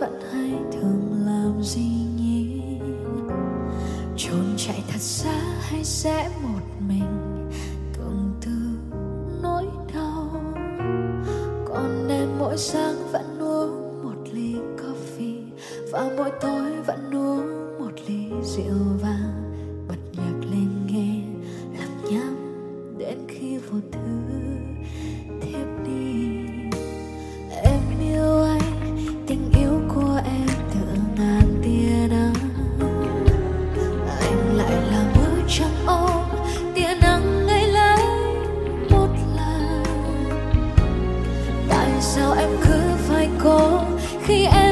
vẫn hay thường làm gì nhỉ? Trốn chạy thật xa hay sẽ một mình? Tưởng tư nỗi đau. Còn em mỗi sáng vẫn uống một ly coffee và mỗi tối vẫn uống một ly rượu vàng bật nhạc lên nghe lặng nhắm đến khi vô thứ thiếp đi. sao em cứ phải cố. Khi em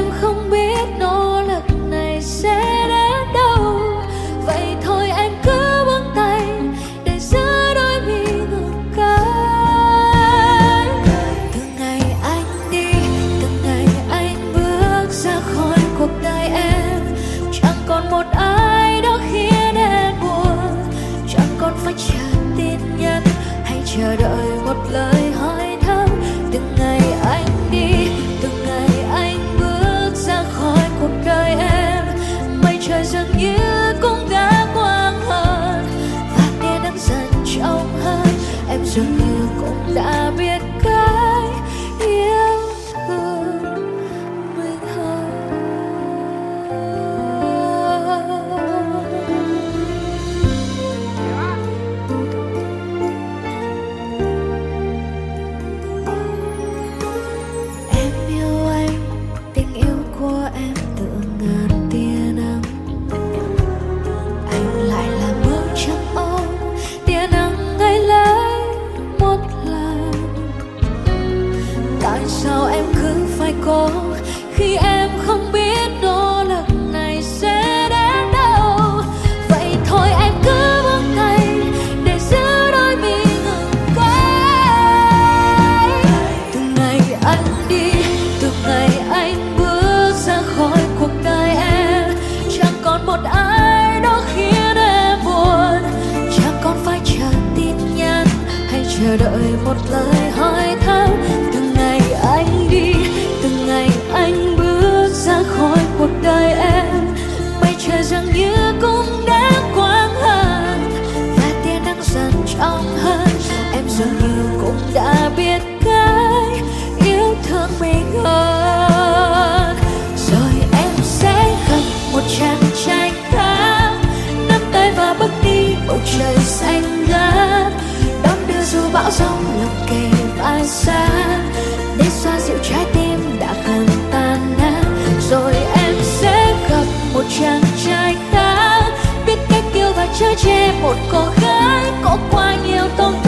sao em cứ phải cố kề và xa, để xoa dịu trái tim đã khăn tan nát. Rồi em sẽ gặp một chàng trai khác biết cách yêu và chơi che một cô gái có quá nhiều tông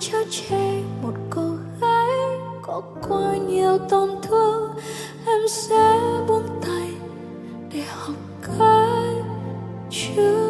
cho trẻ một cô gái có quá nhiều tổn thương. Em sẽ buông tay để học cách chưa